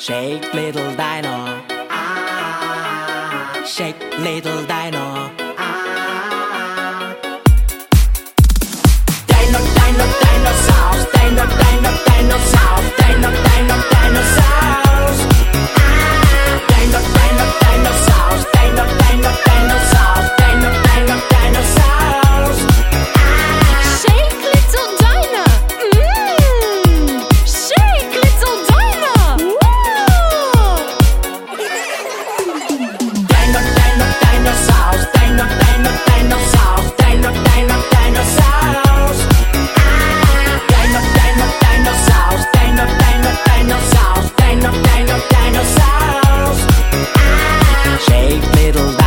Shake little dino. Ah, shake little dino. Ah. Dino, dino, dinosaurs. Dino, dino. Shake little